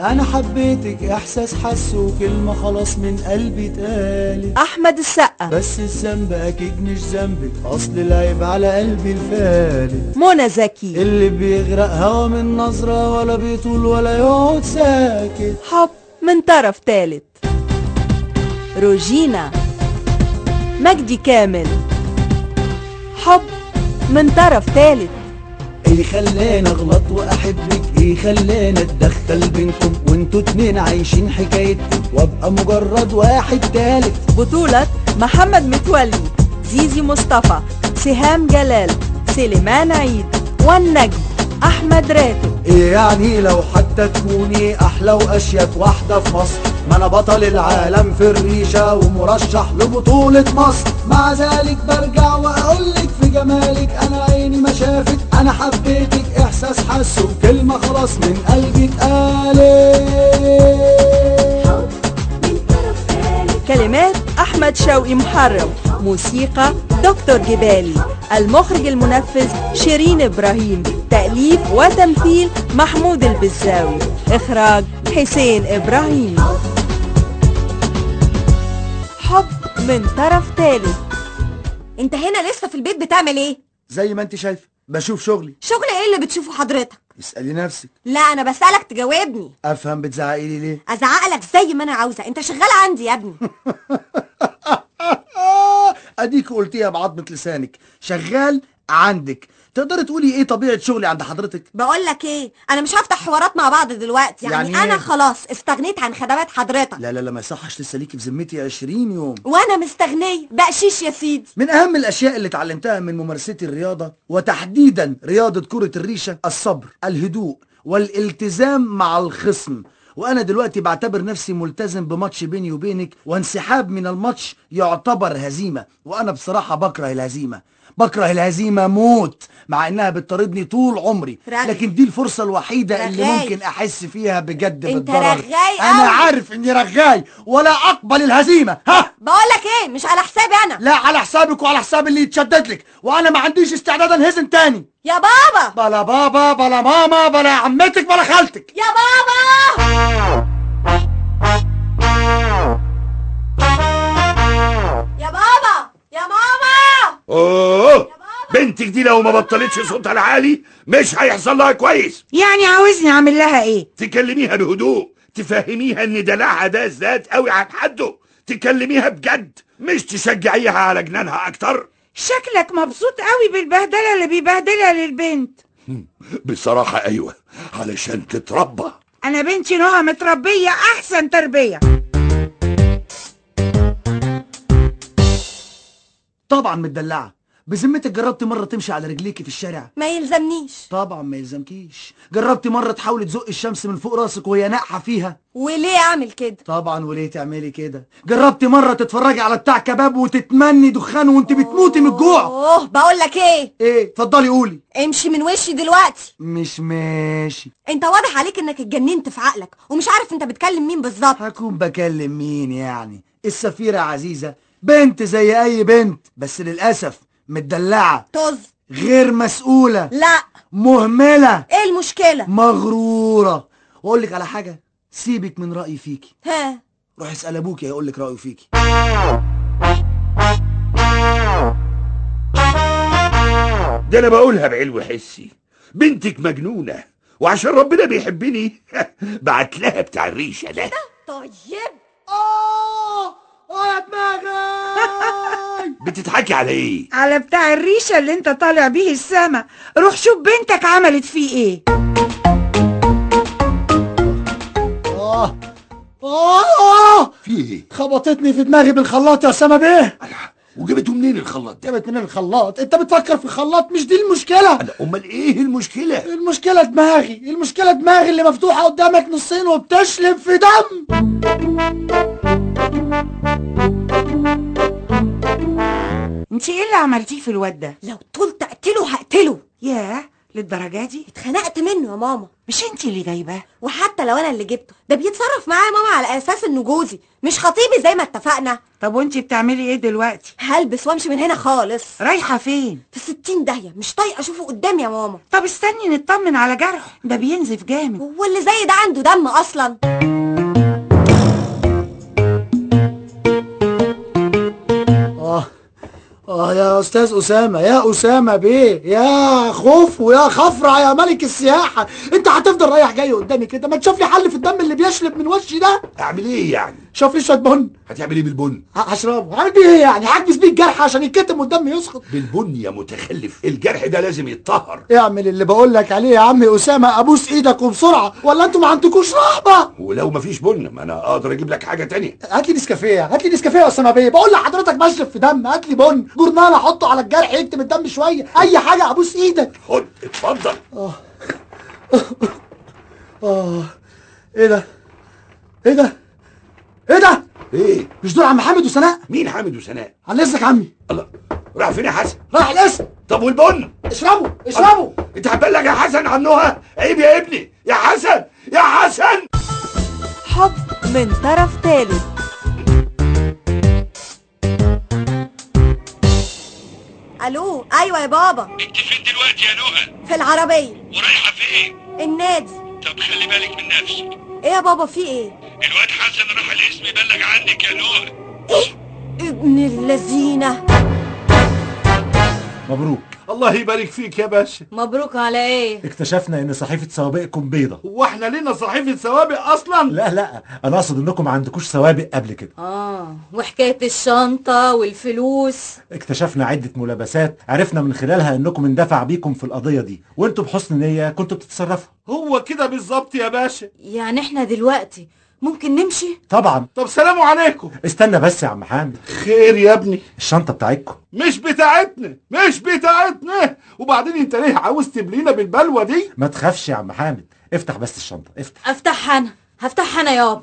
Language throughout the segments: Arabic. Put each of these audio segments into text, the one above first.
أنا حبيتك إحساس حس وكلمة خلاص من قلبي اتقالت. أحمد السقا. بس الذنب أكيد مش ذنبك أصل العيب على قلبي الفارد. منى زكي. اللي بيغرق هوا من نظرة ولا بيطول ولا يقعد ساكت. حب من طرف تالت. روجينا. مجدي كامل. حب من طرف تالت. إيه خلاني أغلط وأحبك. إيه خلاني اتدخل بينكم وانتوا اتنين عايشين حكايتكم وأبقى مجرد واحد تالت. بطولة محمد متولي زيزي مصطفى سهام جلال سليمان عيد والنجم أحمد راتب. إيه يعني لو حتى تكوني أحلى وأشيك واحدة في مصر؟ ما أنا بطل العالم في الريشة ومرشح لبطولة مصر. مع ذلك برجع وأقولك في جمالك أنا عيني ما شافت أنا حبيتك إحساس حس وكلمة خلاص من قلبي اتقالت. كلمات أحمد شوقي محرم. موسيقى دكتور جبالي المخرج المنفذ شيرين إبراهيم. تأليف وتمثيل محمود البزاوي. إخراج حسين إبراهيم. حب من طرف ثالث انت هنا لسه في البيت بتعمل إيه؟ زي ما انت شايفة بشوف شغلي. شغل إيه اللي بتشوفه حضرتك؟ اسألي نفسك. لا أنا بسألك تجاوبني. أفهم بتزعقي لي ليه؟ ازعق لك زي ما أنا عاوزة. انت شغال عندي يا ابني. أديك قلتيها بعضمة لسانك. شغال عندك. تقدري تقولي إيه طبيعة شغلي عند حضرتك؟ بقول لك إيه؟ أنا مش هفتح حوارات مع بعض دلوقتي. يعني, يعني أنا إيه؟ خلاص استغنيت عن خدمات حضرتك. لا لا لا ما يصحش لسه ليكي في ذمتي 20 يوم. وأنا مستغنية. بقشيش يا سيدي. من أهم الأشياء اللي اتعلمتها من ممارستي الرياضة وتحديدا رياضة كرة الريشة الصبر الهدوء والالتزام مع الخصم. وأنا دلوقتي بعتبر نفسي ملتزم بماتش بيني وبينك وانسحاب من الماتش يعتبر هزيمة. وأنا بصراحة بكره الهزيمة. بكره الهزيمة موت مع إنها بتطاردني طول عمري. رغي. لكن دي الفرصة الوحيدة اللي رغاي. ممكن أحس فيها بجد أنت بالضرر. أنا. عارف إني رغاي ولا أقبل الهزيمة. ها؟ بقول لك إيه مش على حسابي أنا. لا على حسابك وعلى حساب اللي يتشدد لك. وأنا ما عنديش استعداد أنهزم تاني. يا بابا. بلا بابا بلا ماما بلا عمتك بلا خالتك. يا بابا. بنتك دي لو ما بطلتش صوتها العالي مش هيحصل لها كويس. يعني عاوزني أعمل لها إيه؟ تكلميها بهدوء تفهميها إن دلعها ده زاد قوي عن حده. تكلميها بجد مش تشجعيها على جنانها أكتر. شكلك مبسوط قوي بالبهدلة اللي بيبهدلها للبنت. بصراحة أيوه علشان تتربى. أنا بنتي نهى متربية أحسن تربية. طبعا متدلعة. بذمتك جربت مرة تمشي على رجليكي في الشارع؟ ما يلزمنيش. طبعا ما يلزمكيش. جربت مرة تحاولي تزق الشمس من فوق راسك وهي ناقحة فيها؟ وليه أعمل كده؟ طبعا وليه تعملي كده؟ جربت مرة تتفرجي على بتاع كباب وتتمني دخان وانت بتموتي من الجوع؟ أوه بقول لك إيه؟ إيه؟ اتفضلي قولي. امشي من وشي دلوقتي. مش ماشي. أنت واضح عليك إنك اتجننت في عقلك ومش عارف أنت بتكلم مين بالظبط. هكون بكلم مين يعني؟ السفيرة عزيزة بنت زي أي بنت بس للأسف متدلعة طز. غير مسؤولة لا. مهملة. إيه المشكلة؟ مغرورة. واقول لك على حاجة سيبك من رأيي فيكي. ها. روح اسأل أبوك هيقول لك رأيه فيكي. ده أنا بقولها بعلو حسي. بنتك مجنونة وعشان ربنا بيحبني. بعت لها بتاع الريشة ده. طيب آه آه يا دماغي بتضحكي على إيه على بتاع الريشة اللي انت طالع بيه السما. روح شوف بنتك عملت فيه إيه. آه. آه. في إيه؟ خبطتني في دماغي بالخلاط يا اسامه بيه. وجبته منين الخلاط ده؟ جابت من الخلاط. انت بتفكر في الخلاط؟ مش دي المشكلة. أنا أمال إيه المشكلة؟ المشكلة دماغي. المشكلة دماغي اللي مفتوحة قدامك نصين وبتشلب في دم. انت إيه اللي عملتيه في الواد ده؟ لو طلت اقتله هقتله. ياه للدرجة دي؟ اتخنقت منه يا ماما. مش انتي اللي جايباه وحتى لو أنا اللي جبته. ده بيتصرف معايا يا ماما على أساس انه جوزي. مش خطيبي زي ما اتفقنا. طب وانتي بتعملي إيه دلوقتي؟ هلبس وامشي من هنا خالص. رايحة فين؟ في ستين داهية. مش طايقة اشوفه قدامي يا ماما. طب استني نطمن على جرح. ده بينزف جامد. هو اللي زي ده عنده دم أصلا. آه يا أستاذ أسامة يا أسامة بيه يا خوف ويا خفرع يا ملك السياحة. أنت هتفضل رايح جاي قدامي كده؟ ما تشوف لي حل في الدم اللي بيشلب من وشي ده؟ أعمل إيه يعني؟ شوف لي شوية بن هتعمل إيه بالبن؟ هشربه هعمل بيه إيه يعني هحجز بيه الجرح عشان يتكتم والدم يسقط بالبن يا متخلف. الجرح ده لازم يتطهر. اعمل اللي بقول لك عليه يا عمي أسامة أبوس إيدك وبسرعة ولا أنتوا ما عندكوش رهبة؟ ولو مفيش بن ما أنا أقدر أجيب لك حاجة تانية. هات لي نسكافيه هات لي نسكافيه يا أسامة بيه. بقول لحضرتك بشرب في دم هات لي بن. جورنال أحطه على الجرح يكتم الدم شوية. أي حاجة أبوس إيدك. خد اتفضل. آه. إيه ده؟ إيه ده؟ إيه ده؟ إيه؟ مش دول عم حامد وسناء مين حامد وسناء على اذنك عمي. الله. راح فين يا حسن؟ راح الاسم طب والبن؟ اشربوا اشربوا. انت هتبلغ يا حسن عنها عيب يا ابني. يا حسن يا حسن! حب من طرف ثالث ألو أيوه يا بابا. انت فين دلوقتي يا نهى في العربية. ورايحة فين النادي. طب خلي بالك من نفسك. إيه يا بابا في إيه؟ الواد حسن راح الاسم يبلغ عنك يا نهى ابن اللذينة مبروك. الله يبارك فيك يا باشا. مبروك على إيه؟ اكتشفنا إن صحيفة سوابقكم بيضة هو إحنا لينا صحيفة سوابق أصلا. لا لا أنا أقصد إنكم ما عندكوش سوابق قبل كده. آه وحكاية الشنطة والفلوس. اكتشفنا عدة ملابسات عرفنا من خلالها إنكم اندفع بيكم في القضية دي. وانتوا بحسن نية كنتوا بتتصرفوا. هو كده بالظبط يا باشا. يعني إحنا دلوقتي ممكن نمشي؟ طبعا. طب سلام عليكم. استنى بس يا عم حامد. خير يا ابني. الشنطة بتاعتكم. مش بتاعتنا مش بتاعتنا. وبعدين انت ليه عاوز تبلينا بالبلوه دي؟ ما تخافش يا عم حامد. افتح بس الشنطة افتح. افتحها أنا هفتحها أنا يابا.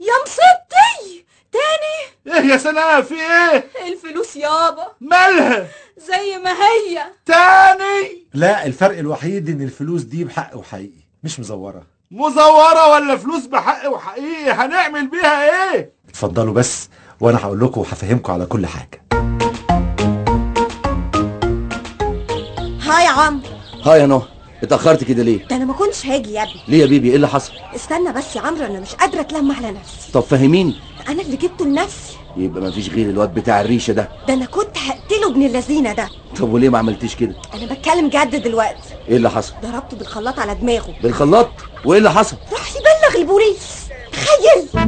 يا مصيبتي تاني؟ إيه يا سناء في إيه؟ الفلوس يابا. مالها؟ زي ما هي. تاني؟ لا الفرق الوحيد ان الفلوس دي بحق وحقيقي مش مزورة. مزورة ولا فلوس بحق وحقيقي؟ هنعمل بيها إيه؟ اتفضلوا بس وأنا هقول لكم وهفهمكم على كل حاجة. هاي يا عم ها يا نهى اتأخرت كده ليه؟ ده أنا ما كنتش هاجي يا ابني. ليه يا بيبي؟ إيه اللي حصل؟ استنى بس يا عمرو أنا مش قادرة اتلم على نفسي طب فهميني. أنا اللي جبته لنفسي يبقى مفيش غير الواد بتاع الريشة ده. ده أنا كنت هقتله ابن اللذينة ده. طب وليه ما عملتيش كده؟ أنا بتكلم جد دلوقتي. إيه اللي حصل؟ ضربته بالخلاط على دماغه. بالخلاط؟ وإيه اللي حصل؟ راح يبلغ البوليس. تخيل.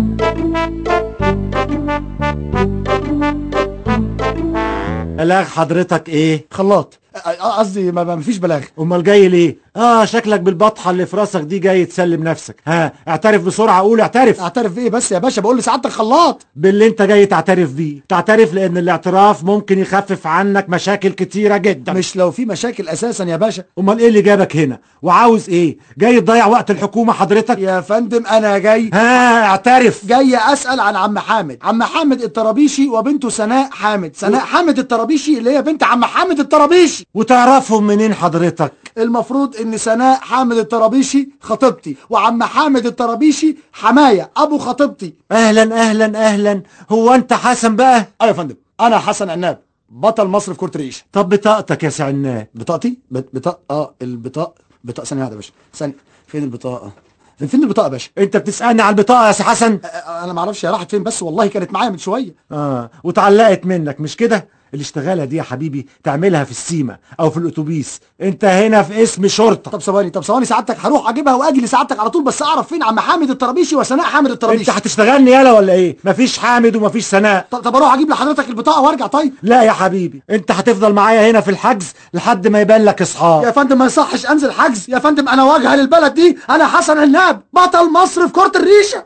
بلاغ حضرتك إيه؟ خلاط. قصدي ما ما فيش بلاغ. أمال جاي ليه؟ آه شكلك بالبطحة اللي في راسك دي جاي تسلم نفسك. ها اعترف بسرعة قول اعترف. اعترف بإيه بس يا باشا؟ بقول لسعادتك خلاط. باللي انت جاي تعترف بيه. تعترف لأن الاعتراف ممكن يخفف عنك مشاكل كتيرة جدا. مش لو في مشاكل أساسا يا باشا. أمال إيه اللي جابك هنا؟ وعاوز إيه؟ جاي تضيع وقت الحكومة حضرتك؟ يا فندم أنا جاي. ها اعترف. جاي أسأل عن عم حامد. عم حامد الطرابيشي وبنته سناء حامد. سناء حامد الطرابيشي اللي هي بنت عم حامد الطرابيشي وتعرفهم منين حضرتك؟ المفروض إن سناء حامد الطرابيشي خطيبتي وعم حامد الطرابيشي حماية أبو خطيبتي. أهلا أهلا أهلا. هو أنت حسن بقى؟ أيوه يا فندم. أنا حسن عناب بطل مصر في كرة الريش طب بطاقتك يا سعناب بطاقتي؟ بط- بطاقة آه البطاقة بطاقة ثانية واحدة يا باشا. ثانية. فين البطاقة؟ فين البطاقة يا باشا؟ أنت بتسألني على البطاقة يا سي حسن؟ أنا ما أعرفش هي راحت فين بس والله كانت معايا من شوية. آه واتعلقت منك مش كده؟ الاشتغالة دي يا حبيبي تعملها في السيما أو في الأتوبيس. أنت هنا في اسم شرطة. طب ثواني طب ثواني سعادتك هروح أجيبها وأجي لسعادتك على طول بس أعرف فين عم حامد الطرابيشي وسناء حامد أنت الطرابيشي هتشتغلني يالا ولا إيه؟ مفيش حامد ومفيش سناء طب طب أروح أجيب لحضرتك البطاقة وأرجع طيب؟ لا يا حبيبي أنت هتفضل معايا هنا في الحجز لحد ما يبان لك يا اصحاب فندم ما يصحش أنزل حجز. يا فندم أنا واجهة للبلد دي أنا حسن عناب بطل مصر في كرة الريشة.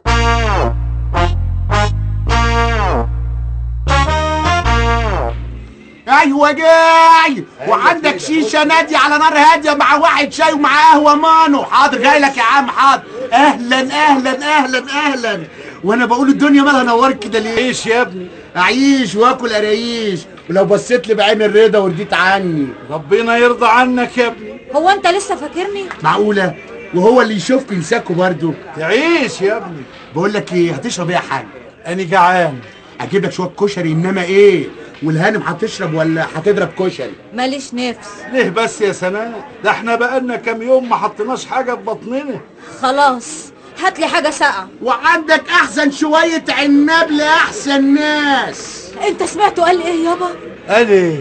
أيوه جاي وعندك شيشه نادي على نار هادية مع واحد شاي ومع قهوة مانو. حاضر جاي لك يا عم حاضر. أهلا أهلا أهلا أهلا. وأنا بقول الدنيا مالها نورت كده ليه؟ إيش يا ابني. أعيش وآكل قرايش ولو بصيت لي بعين الرضا ورديت عني. ربنا يرضى عنك يا ابني. هو أنت لسه فاكرني؟ معقولة؟ وهو اللي يشوفك ينساكوا برضه. تعيش يا ابني. بقول لك إيه هتشرب إيه يا حاج؟ أنا جعان. أجيب لك شوية كشري إنما إيه؟ والهانم هتشرب ولا هتضرب كشري؟ ماليش نفس. ليه بس يا سناء ده إحنا بقالنا كام يوم ما حطيناش حاجة في بطننا. خلاص هات لي حاجة ساقعة. وعندك أحسن شوية عناب لأحسن ناس. أنت سمعته قال إيه يابا؟ قال إيه؟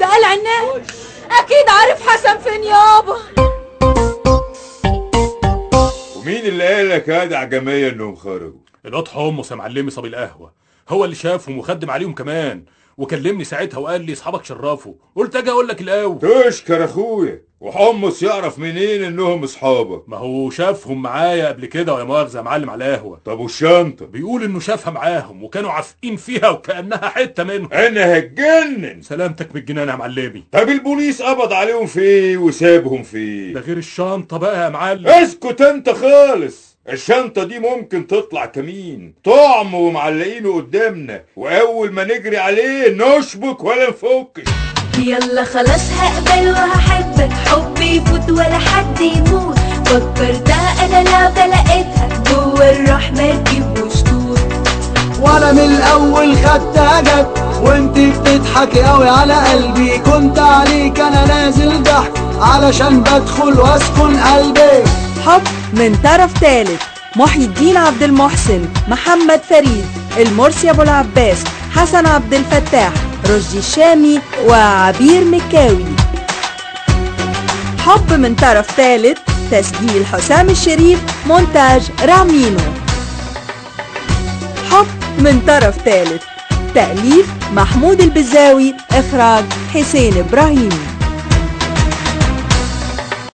ده قال عناب. أكيد عارف حسن فين يابا. ومين اللي قال لك يا جدع جمية إنهم خرجوا؟ الواد حمص يا معلمي صبي القهوه هو اللي شافهم وخدم عليهم كمان. وكلمني ساعتها وقال لي أصحابك شرفوا. قلت أجي أقول لك الأول تشكر أخويا. وحمص يعرف منين إنهم أصحابك. ما هو شافهم معايا قبل كده ويا مؤاخذة يا معلم على القهوة. طب والشنطة؟ بيقول إنه شافها معاهم وكانوا عافقين فيها وكأنها حتة منهم. أنا هتجنن. سلامتك من الجنان يا معلمي. طب البوليس قبض عليهم في إيه وسابهم في إيه؟ ده غير الشنطة بقى يا معلم. اسكت أنت خالص. الشنطة دي ممكن تطلع كمين؟ طعم ومعلقينه قدامنا وأول ما نجري عليه نشبك ولا نفكش يلا خلاص هقبل وهحبك حبي يفوت ولا حد يموت. فكرتها أنا لعبة لقيتها جوه الروح مركب وشطوط وأنا من الأول خدتها جد وأنت بتضحكي قوي على قلبي. كنت عليك أنا نازل ضحك علشان بدخل وأسكن قلبي. حب من طرف ثالث محي الدين عبد المحسن محمد فريد المرسي أبو العباس حسن عبد الفتاح رشدي الشامي وعبير مكاوي. حب من طرف ثالث تسجيل حسام الشريف مونتاج رامينو. حب من طرف ثالث تأليف محمود البزاوي إخراج حسين إبراهيم.